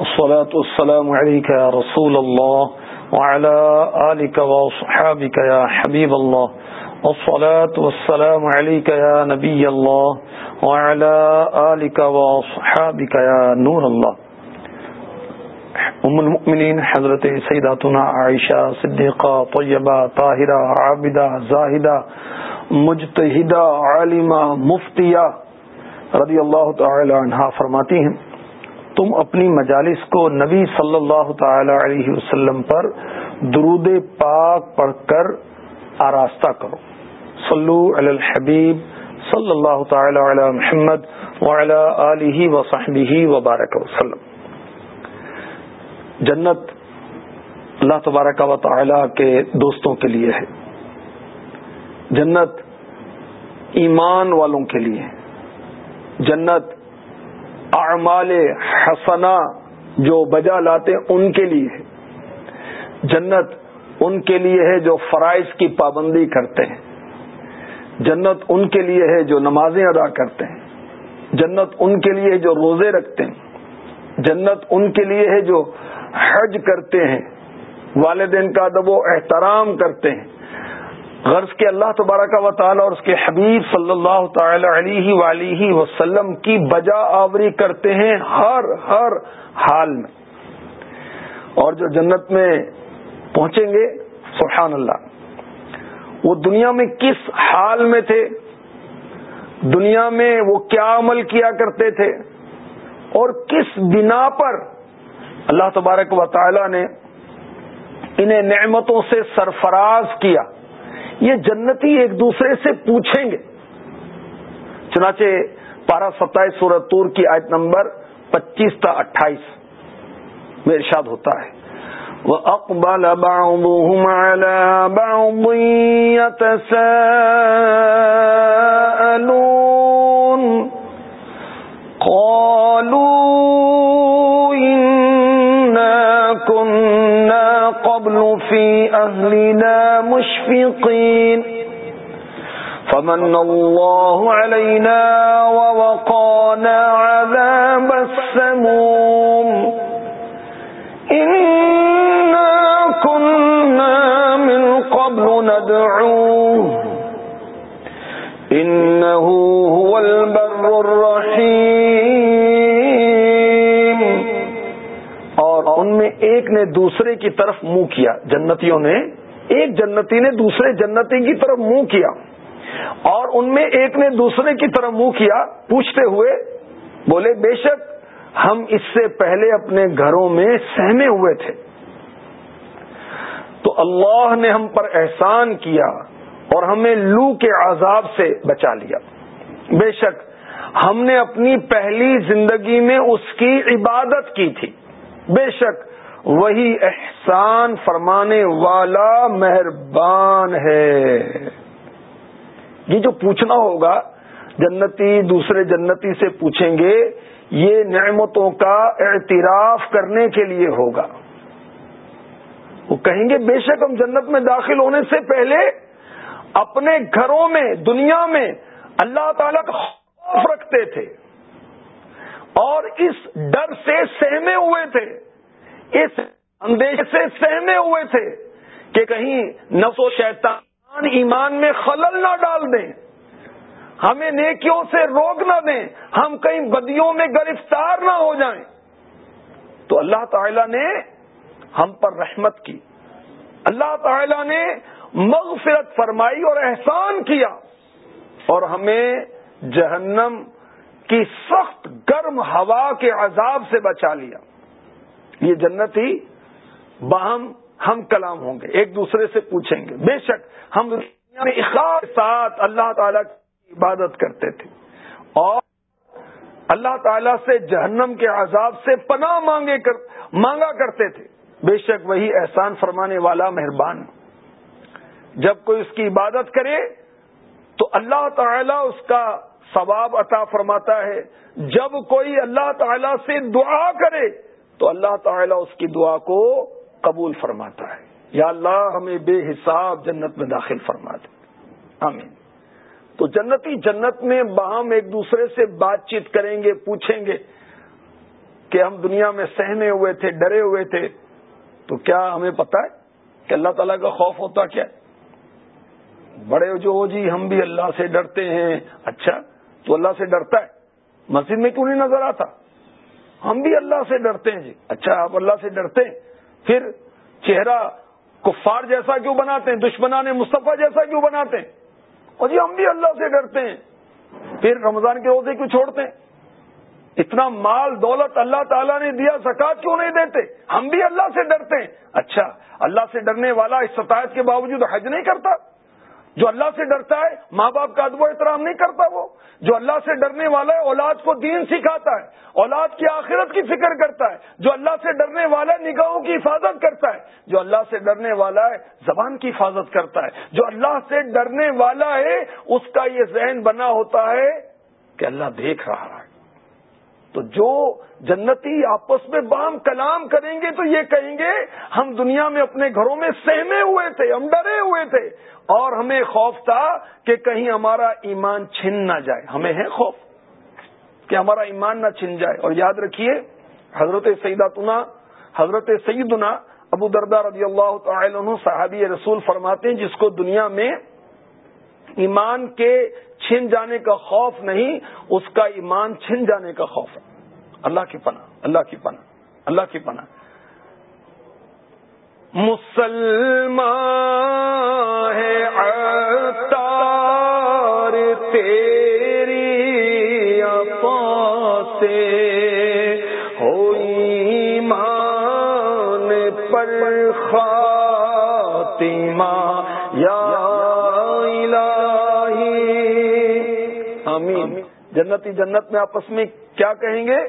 الصلاة والسلام عليك يا رسول الله وعلى آلك وصحابك يا حبيب الله. الصلاة والسلام عليك يا نبي الله وعلى آلك وصحابك يا نور الله. ام المؤمنین حضرت سیداتنا عائشہ صدیقہ طیبہ طاہرہ عابدہ زاہدہ مجتہدہ عالمہ مفتیہ رضی اللہ تعالی عنہ فرماتی ہیں. تم اپنی مجالس کو نبی صلی اللہ تعالی علیہ وسلم پر درود پاک پڑھ کر آراستہ کرو۔ صلو علی الحبیب صلی اللہ تعالی علی محمد وعلی آلہ وصحبہ وبارک وسلم۔ جنت اللہ تبارک و تعالی کے دوستوں کے لیے ہے۔ جنت ایمان والوں کے لیے۔ جنت اعمال حسنا جو بجا لاتے ان کے لیے ہے۔ جنت ان کے لیے ہے جو فرائض کی پابندی کرتے ہیں۔ جنت ان کے لیے ہے جو نمازیں ادا کرتے ہیں۔ جنت ان کے لیے جو روزے رکھتے ہیں۔ جنت ان کے لیے ہے جو حج کرتے ہیں۔ والدین کا ادب و احترام کرتے ہیں۔ غرض کے اللہ تبارک و تعالی اور اس کے حبیب صلی اللہ تعالی علیہ ولیہ وسلم کی بجا آوری کرتے ہیں ہر ہر حال میں۔ اور جو جنت میں پہنچیں گے، سبحان اللہ۔ وہ دنیا میں کس حال میں تھے؟ دنیا میں وہ کیا عمل کیا کرتے تھے؟ اور کس بنا پر اللہ تبارک و تعالی نے انہیں نعمتوں سے سرفراز کیا؟ یہ جنتی ایک دوسرے سے پوچھیں گے۔ چنانچہ پارہ ستائیس سورت تور کی آیت نمبر پچیس تا اٹھائیس میں ارشاد ہوتا ہے۔ وہ اقبال باؤں في أهلنا مشفقين فمن الله علينا ووقانا عذاب السموم إنا كنا من قبل ندعوه إنه ایک نے دوسرے کی طرف منہ کیا۔ جنتیوں نے، ایک جنتی نے دوسرے جنتی کی طرف منہ کیا۔ اور ان میں ایک نے دوسرے کی طرف منہ کیا۔ پوچھتے ہوئے بولے، بے شک ہم اس سے پہلے اپنے گھروں میں سہمے ہوئے تھے۔ تو اللہ نے ہم پر احسان کیا اور ہمیں لو کے عذاب سے بچا لیا۔ بے شک ہم نے اپنی پہلی زندگی میں اس کی عبادت کی تھی۔ بے شک وہی احسان فرمانے والا مہربان ہے۔ یہ جو پوچھنا ہوگا، جنتی، دوسرے جنتی سے پوچھیں گے، یہ نعمتوں کا اعتراف کرنے کے لیے ہوگا۔ وہ کہیں گے، بے شک ہم جنت میں داخل ہونے سے پہلے اپنے گھروں میں، دنیا میں اللہ تعالی کا خوف رکھتے تھے اور اس ڈر سے سہمے ہوئے تھے۔ اس اندیش سے سہمے ہوئے تھے کہ کہیں نفس و شیطان ایمان میں خلل نہ ڈال دیں۔ ہمیں نیکیوں سے روک نہ دیں۔ ہم کہیں بدیوں میں گرفتار نہ ہو جائیں۔ تو اللہ تعالی نے ہم پر رحمت کی۔ اللہ تعالی نے مغفرت فرمائی اور احسان کیا۔ اور ہمیں جہنم کی سخت گرم ہوا کے عذاب سے بچا لیا۔ یہ جنتی باہم ہم کلام ہوں گے، ایک دوسرے سے پوچھیں گے۔ بے شک ہم دنیا میں اخلاق ساتھ اللہ تعالی کی عبادت کرتے تھے۔ اور اللہ تعالی سے جہنم کے عذاب سے پناہ مانگے کر، مانگا کرتے تھے۔ بے شک وہی احسان فرمانے والا مہربان۔ جب کوئی اس کی عبادت کرے تو اللہ تعالی اس کا ثواب عطا فرماتا ہے۔ جب کوئی اللہ تعالی سے دعا کرے تو اللہ تعالی اس کی دعا کو قبول فرماتا ہے۔ یا اللہ ہمیں بے حساب جنت میں داخل فرما دے۔ آمین۔ تو جنتی جنت میں باہم ایک دوسرے سے بات چیت کریں گے، پوچھیں گے کہ ہم دنیا میں سہنے ہوئے تھے، ڈرے ہوئے تھے، تو کیا ہمیں پتا ہے کہ اللہ تعالیٰ کا خوف ہوتا کیا؟ بڑے جو ہو جی ہم بھی اللہ سے ڈرتے ہیں۔ اچھا تو اللہ سے ڈرتا ہے۔ مسجد میں کیوں نہیں نظر آتا؟ ہم بھی اللہ سے ڈرتے ہیں جی۔ اچھا آپ اللہ سے ڈرتے ہیں۔ پھر چہرہ کفار جیسا کیوں بناتے ہیں؟ دشمنان مصطفیٰ جیسا کیوں بناتے ہیں؟ اور جی ہم بھی اللہ سے ڈرتے ہیں۔ پھر رمضان کے روزے کیوں چھوڑتے ہیں؟ اتنا مال، دولت اللہ تعالیٰ نے دیا زکات کیوں نہیں دیتے؟ ہم بھی اللہ سے ڈرتے ہیں۔ اچھا اللہ سے ڈرنے والا اس کے باوجود حج نہیں کرتا؟ جو اللہ سے ڈرتا ہے، ماں باپ کا ادب و احترام نہیں کرتا وہ۔ جو اللہ سے ڈرنے والا ہے، اولاد کو دین سکھاتا ہے۔ اولاد کی آخرت کی فکر کرتا ہے۔ جو اللہ سے ڈرنے والا ہے، نگاہوں کی حفاظت کرتا ہے۔ جو اللہ سے ڈرنے والا ہے، زبان کی حفاظت کرتا ہے۔ جو اللہ سے ڈرنے والا ہے، اس کا یہ ذہن بنا ہوتا ہے کہ اللہ دیکھ رہا ہے۔ تو جو جنتی آپس میں بام کلام کریں گے تو یہ کہیں گے، ہم دنیا میں اپنے گھروں میں سہمے ہوئے تھے، ہم ڈرے ہوئے تھے۔ اور ہمیں خوف تھا کہ کہیں ہمارا ایمان چھن نہ جائے۔ ہمیں ہے خوف کہ ہمارا ایمان نہ چھن جائے۔ اور یاد رکھیے، حضرت سیداتنا، حضرت سیدنا ابو دردار رضی اللہ تعالی عنہ صحابی رسول فرماتے ہیں، جس کو دنیا میں ایمان کے چھن جانے کا خوف نہیں، اس کا ایمان چھن جانے کا خوف ہے۔ اللہ کی پناہ، اللہ کی پناہ، اللہ کی پناہ۔ مسلمان ہے۔ جنتی جنت میں آپس میں کیا کہیں گے؟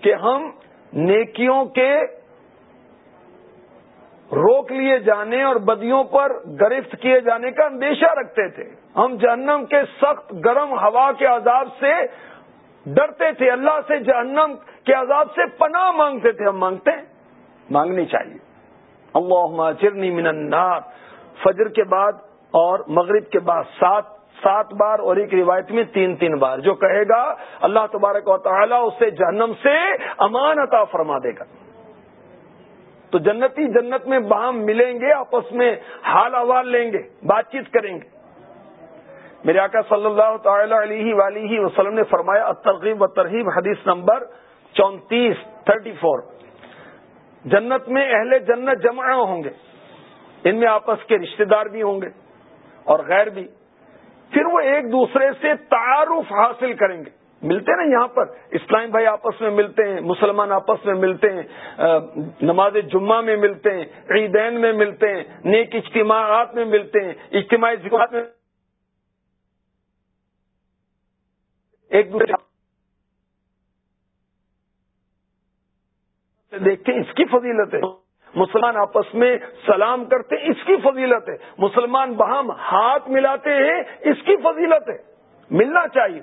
کہ ہم نیکیوں کے روک لیے جانے اور بدیوں پر گرفت کیے جانے کا اندیشہ رکھتے تھے۔ ہم جہنم کے سخت گرم ہوا کے عذاب سے ڈرتے تھے۔ اللہ سے جہنم کے عذاب سے پناہ مانگتے تھے۔ ہم مانگتے ہیں۔ مانگنی چاہیے۔ اللہ چرنی من النار۔ فجر کے بعد اور مغرب کے بعد سات سات بار اور ایک روایت میں تین تین بار جو کہے گا اللہ تبارک و تعالیٰ اسے جہنم سے امان عطا فرما دے گا۔ تو جنتی جنت میں باہم ملیں گے، آپس میں حال احوال لیں گے، بات چیت کریں گے۔ میرے آقا صلی اللہ تعالی علیہ وسلم نے فرمایا ترغیب و ترغیب حدیث نمبر چونتیس، تھرٹی فور۔ جنت میں اہل جنت جمع ہوں گے، ان میں آپس کے رشتہ دار بھی ہوں گے اور غیر بھی۔ پھر وہ ایک دوسرے سے تعارف حاصل کریں گے۔ ملتے نا یہاں پر۔ اسلام بھائی آپس میں ملتے ہیں، مسلمان آپس میں ملتے ہیں نماز جمعہ میں ملتے ہیں، عیدین میں ملتے ہیں، نیک اجتماعات میں ملتے ہیں، اجتماعی ذکر میں۔ ایک دوسرے دیکھتے ہیں، اس کی فضیلت ہے۔ مسلمان آپس میں سلام کرتے اس کی فضیلت ہے۔ مسلمان بہم ہاتھ ملاتے ہیں، اس کی فضیلت ہے۔ ملنا چاہیے۔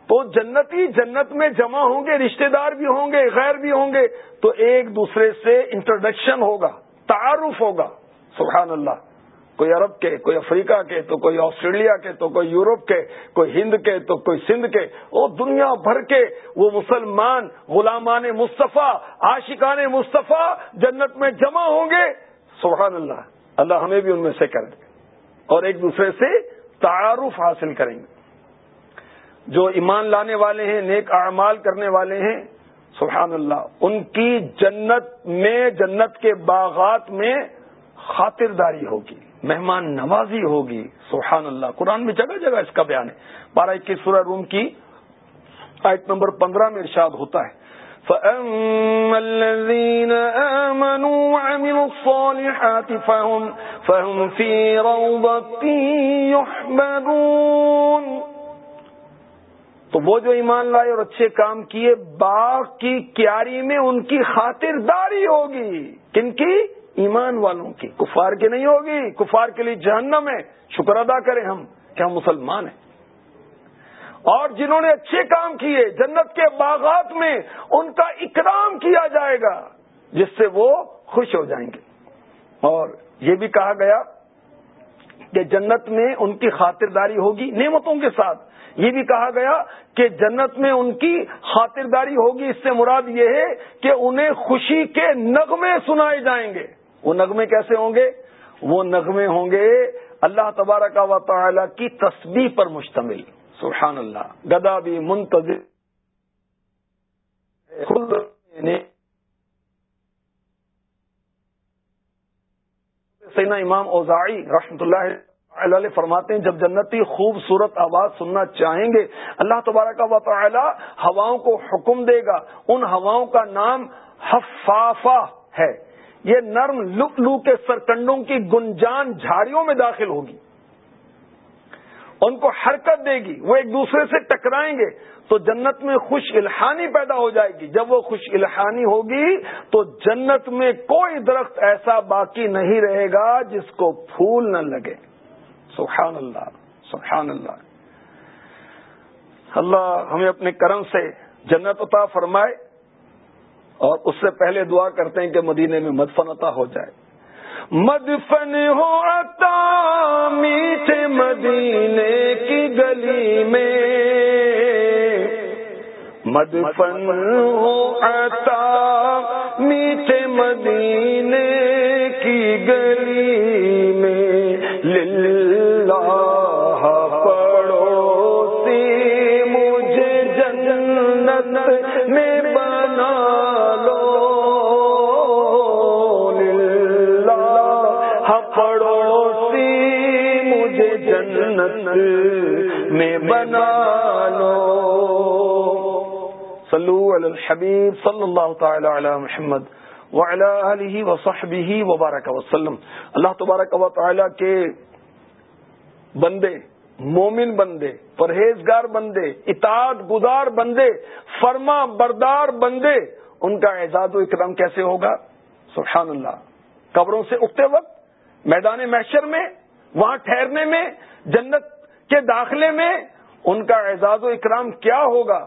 تو جنتی جنت میں جمع ہوں گے، رشتہ دار بھی ہوں گے، غیر بھی ہوں گے، تو ایک دوسرے سے انٹروڈکشن ہوگا، تعارف ہوگا۔ سبحان اللہ۔ کوئی عرب کے، کوئی افریقہ کے، تو کوئی آسٹریلیا کے، تو کوئی یورپ کے، کوئی ہند کے، تو کوئی سندھ کے۔ وہ دنیا بھر کے وہ مسلمان غلامان مصطفیٰ، عاشقان مصطفیٰ جنت میں جمع ہوں گے۔ سبحان اللہ۔ اللہ ہمیں بھی ان میں سے کر دے۔ اور ایک دوسرے سے تعارف حاصل کریں گے۔ جو ایمان لانے والے ہیں، نیک اعمال کرنے والے ہیں، سبحان اللہ، ان کی جنت میں، جنت کے باغات میں خاطرداری ہوگی مہمان نوازی ہوگی۔ سبحان اللہ قرآن میں جگہ جگہ اس کا بیان ہے۔ بارہ اکیس سورہ روم کی آیت نمبر پندرہ میں ارشاد ہوتا ہے۔ الذين آمنوا وعملوا الصالحات فهم, فهم في روضة يحمدون۔ تو وہ جو ایمان لائے اور اچھے کام کیے باغ کی کیاری میں ان کی خاطرداری ہوگی۔ کن کی؟ ایمان والوں کی کفار کی نہیں ہوگی، کفار کے لیے جہنم ہے۔ شکر ادا کریں ہم کہ ہم مسلمان ہیں۔ اور جنہوں نے اچھے کام کیے، جنت کے باغات میں ان کا اکرام کیا جائے گا، جس سے وہ خوش ہو جائیں گے۔ اور یہ بھی کہا گیا کہ جنت میں ان کی خاطرداری ہوگی نعمتوں کے ساتھ۔ یہ بھی کہا گیا کہ جنت میں ان کی خاطرداری ہوگی۔ اس سے مراد یہ ہے کہ انہیں خوشی کے نغمے سنائے جائیں گے۔ وہ نغمے کیسے ہوں گے؟ وہ نغمے ہوں گے اللہ تبارک و تعالی کی تسبیح پر مشتمل۔ سبحان اللہ۔ گدا بھی منتظر۔ سینا امام اوزائی رحمت اللہ اللہ فرماتے ہیں، جب جنتی خوبصورت آواز سننا چاہیں گے، اللہ تبارک و تعالی ہواؤں کو حکم دے گا۔ ان ہواؤں کا نام حفافہ ہے۔ یہ نرم لک لو کے سرکنڈوں کی گنجان جھاڑیوں میں داخل ہوگی۔ ان کو حرکت دے گی، وہ ایک دوسرے سے ٹکرائیں گے تو جنت میں خوش الحانی پیدا ہو جائے گی۔ جب وہ خوش الحانی ہوگی تو جنت میں کوئی درخت ایسا باقی نہیں رہے گا جس کو پھول نہ لگے۔ سبحان اللہ سبحان اللہ۔ اللہ ہمیں اپنے کرم سے جنت عطا فرمائے۔ اور اس سے پہلے دعا کرتے ہیں کہ مدینے میں مدفن عطا ہو جائے۔ مدفن ہو عطا میٹھے مدینے کی گلی میں۔ مدفن ہو عطا میٹھے مدینے کی گلی میں۔ للہ میں بنا لو۔ صلو علی الحبیب صلی اللہ تعالی علی محمد وعلی وصحبہ وبارک وسلم۔ اللہ تبارک و تعالی کے بندے، مومن بندے، پرہیزگار بندے، اطاعت گزار بندے، فرما بردار بندے، ان کا اعزاز و اکرام کیسے ہوگا؟ سبحان اللہ۔ قبروں سے اٹھتے وقت میدان محشر میں وہاں ٹھہرنے میں، جنت کے داخلے میں ان کا اعزاز و اکرام کیا ہوگا؟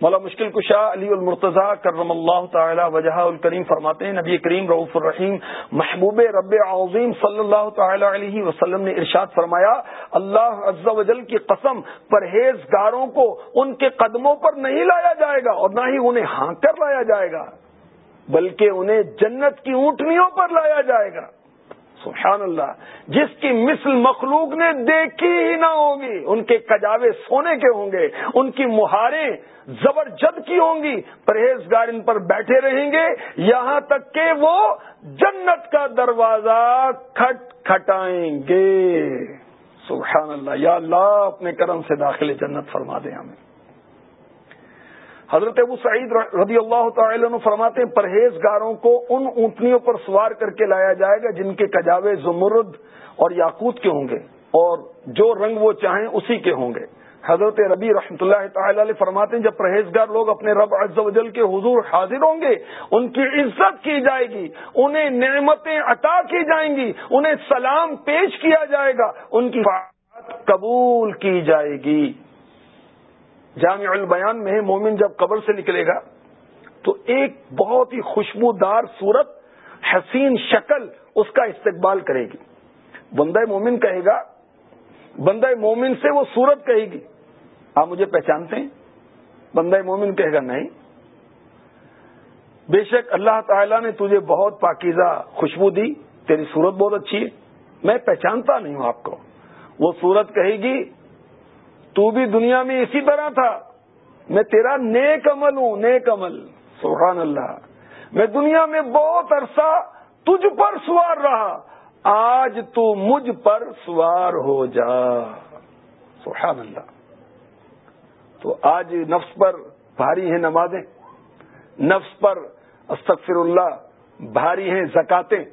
مولا مشکل کشا علی المرتضی کرم اللہ تعالی وجہ الکریم فرماتے ہیں، نبی کریم رعف الرحیم محبوب رب عظیم صلی اللہ تعالی علیہ وسلم نے ارشاد فرمایا، اللہ عز و جل کی قسم پرہیزگاروں کو ان کے قدموں پر نہیں لایا جائے گا اور نہ ہی انہیں ہانک کر لایا جائے گا، بلکہ انہیں جنت کی اونٹنیوں پر لایا جائے گا۔ سبحان اللہ، جس کی مثل مخلوق نے دیکھی ہی نہ ہوگی، ان کے کجاوے سونے کے ہوں گے، ان کی مہاریں زبرجد کی ہوں گی، پرہیزگار ان پر بیٹھے رہیں گے، یہاں تک کہ وہ جنت کا دروازہ کھٹ کھٹائیں گے۔ سبحان اللہ، یا اللہ، اپنے کرم سے داخل جنت فرما دیں ہمیں حضرت ابو سعید رضی اللہ تعالی عنہ فرماتے ہیں، پرہیزگاروں کو ان اونٹنیوں پر سوار کر کے لایا جائے گا جن کے کجاوے زمرد اور یاقوت کے ہوں گے اور جو رنگ وہ چاہیں اسی کے ہوں گے۔ حضرت ربی رحمۃ اللہ تعالی علیہ فرماتے ہیں، جب پرہیزگار لوگ اپنے رب عز و جل کے حضور حاضر ہوں گے، ان کی عزت کی جائے گی، انہیں نعمتیں عطا کی جائیں گی، انہیں سلام پیش کیا جائے گا، ان کی بات قبول کی جائے گی۔ جامع البیان میں مومن جب قبر سے نکلے گا تو ایک بہت ہی خوشبودار صورت، حسین شکل اس کا استقبال کرے گی۔ بندہ مومن کہے گا، بندہ مومن سے وہ صورت کہے گی۔ آپ مجھے پہچانتے ہیں؟ بندہ مومن کہے گا، نہیں۔ بے شک اللہ تعالیٰ نے تجھے بہت پاکیزہ خوشبو دی، تیری صورت بہت اچھی ہے۔ میں پہچانتا نہیں ہوں آپ کو۔ وہ صورت کہے گی تو بھی دنیا میں اسی طرح تھا۔ میں تیرا نیک عمل ہوں، نیک عمل۔ سبحان اللہ۔ میں دنیا میں بہت عرصہ تجھ پر سوار رہا۔ آج تو مجھ پر سوار ہو جا۔ سبحان اللہ۔ تو آج نفس پر بھاری ہیں نمازیں۔ نفس پر استغفر اللہ، بھاری ہیں زکاتیں۔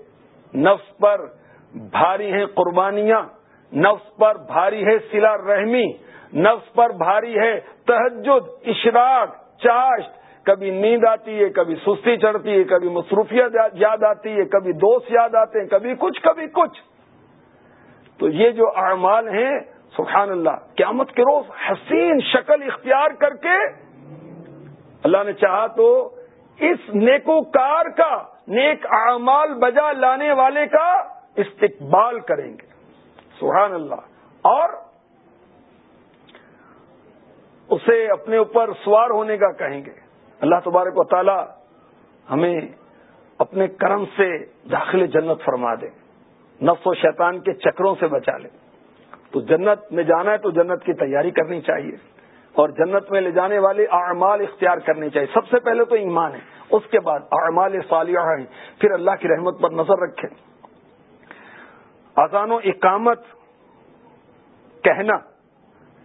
نفس پر بھاری ہیں قربانیاں۔ نفس پر بھاری ہے سلا رحمی۔ نفس پر بھاری ہے، تہجد، اشراق، چاشت۔ کبھی نیند آتی ہے، کبھی سستی چڑھتی ہے، کبھی مصروفیت یاد آتی ہے، کبھی دوست یاد آتے ہیں، کبھی کچھ کبھی کچھ۔ تو یہ جو اعمال ہیں، سبحان اللہ، قیامت کے روز حسین شکل اختیار کر کے اللہ نے چاہا تو اس نیکوکار کا، نیک اعمال بجا لانے والے کا استقبال کریں گے۔ سبحان اللہ۔ اور اسے اپنے اوپر سوار ہونے کا کہیں گے۔ اللہ تبارک و تعالی ہمیں اپنے کرم سے داخل جنت فرما دے۔ نفس و شیطان کے چکروں سے بچا لے۔ تو جنت میں جانا ہے تو جنت کی تیاری کرنی چاہیے۔ اور جنت میں لے جانے والے اعمال اختیار کرنے چاہیے۔ سب سے پہلے تو ایمان ہے۔ اس کے بعد اعمال صالحہ ہیں۔ پھر اللہ کی رحمت پر نظر رکھیں۔ اذان و اقامت کہنا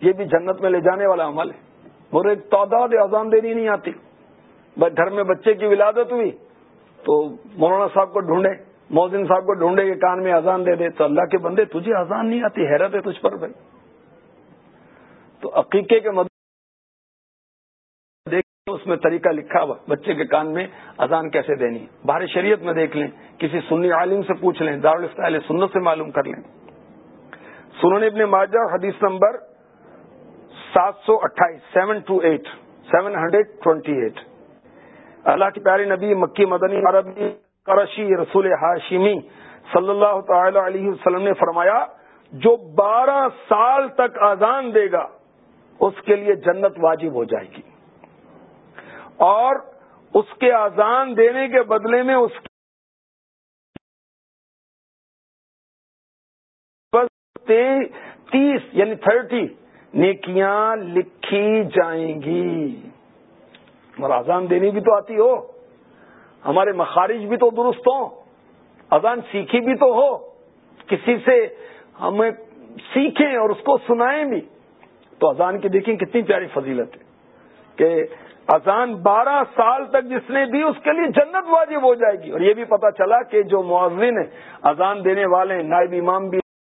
یہ بھی جنت میں لے جانے والا عمل ہے۔ اور تعداد اذان دینی نہیں آتی۔ بس گھر میں بچے کی ولادت ہوئی تو مولانا صاحب کو ڈھونڈے موزن صاحب کو ڈھونڈے کے کان میں اذان دے دے۔ تو اللہ کے بندے، تجھے اذان نہیں آتی، حیرت ہے تجھ پر بھائی۔ تو عقیقے کے مدد اس میں طریقہ لکھا ہوا، بچے کے کان میں اذان کیسے دینی ہے۔ باہر شریعت میں دیکھ لیں، کسی سنی عالم سے پوچھ لیں دارالفتہ سنت سے معلوم کر لیں۔ سنن ابن ماجہ، حدیث نمبر سات سو اٹھائیس، seven two eight, seven hundred twenty eight. Allah کی پیاری نبی، مکی مدنی عربی کرشی رسول ہاشمی صلی اللہ تعالی علیہ وسلم نے فرمایا، جو بارہ سال تک اذان دے گا، اس کے لیے جنت واجب ہو جائے گی۔ اور اس کے اذان دینے کے بدلے میں اس تیس یعنی تھرٹی نیکیاں لکھی جائیں گی۔ اور اذان دینی بھی تو آتی ہو۔ ہمارے مخارج بھی تو درست ہوں۔ اذان سیکھی بھی تو ہو۔ کسی سے ہمیں سیکھیں اور اس کو سنائیں بھی۔ تو اذان کی دیکھیں کتنی پیاری فضیلت ہے کہ اذان بارہ سال تک جس نے دی، اس کے لیے جنت واجب ہو جائے گی۔ اور یہ بھی پتا چلا کہ جو معذن اذان دینے والے نائب امام بھی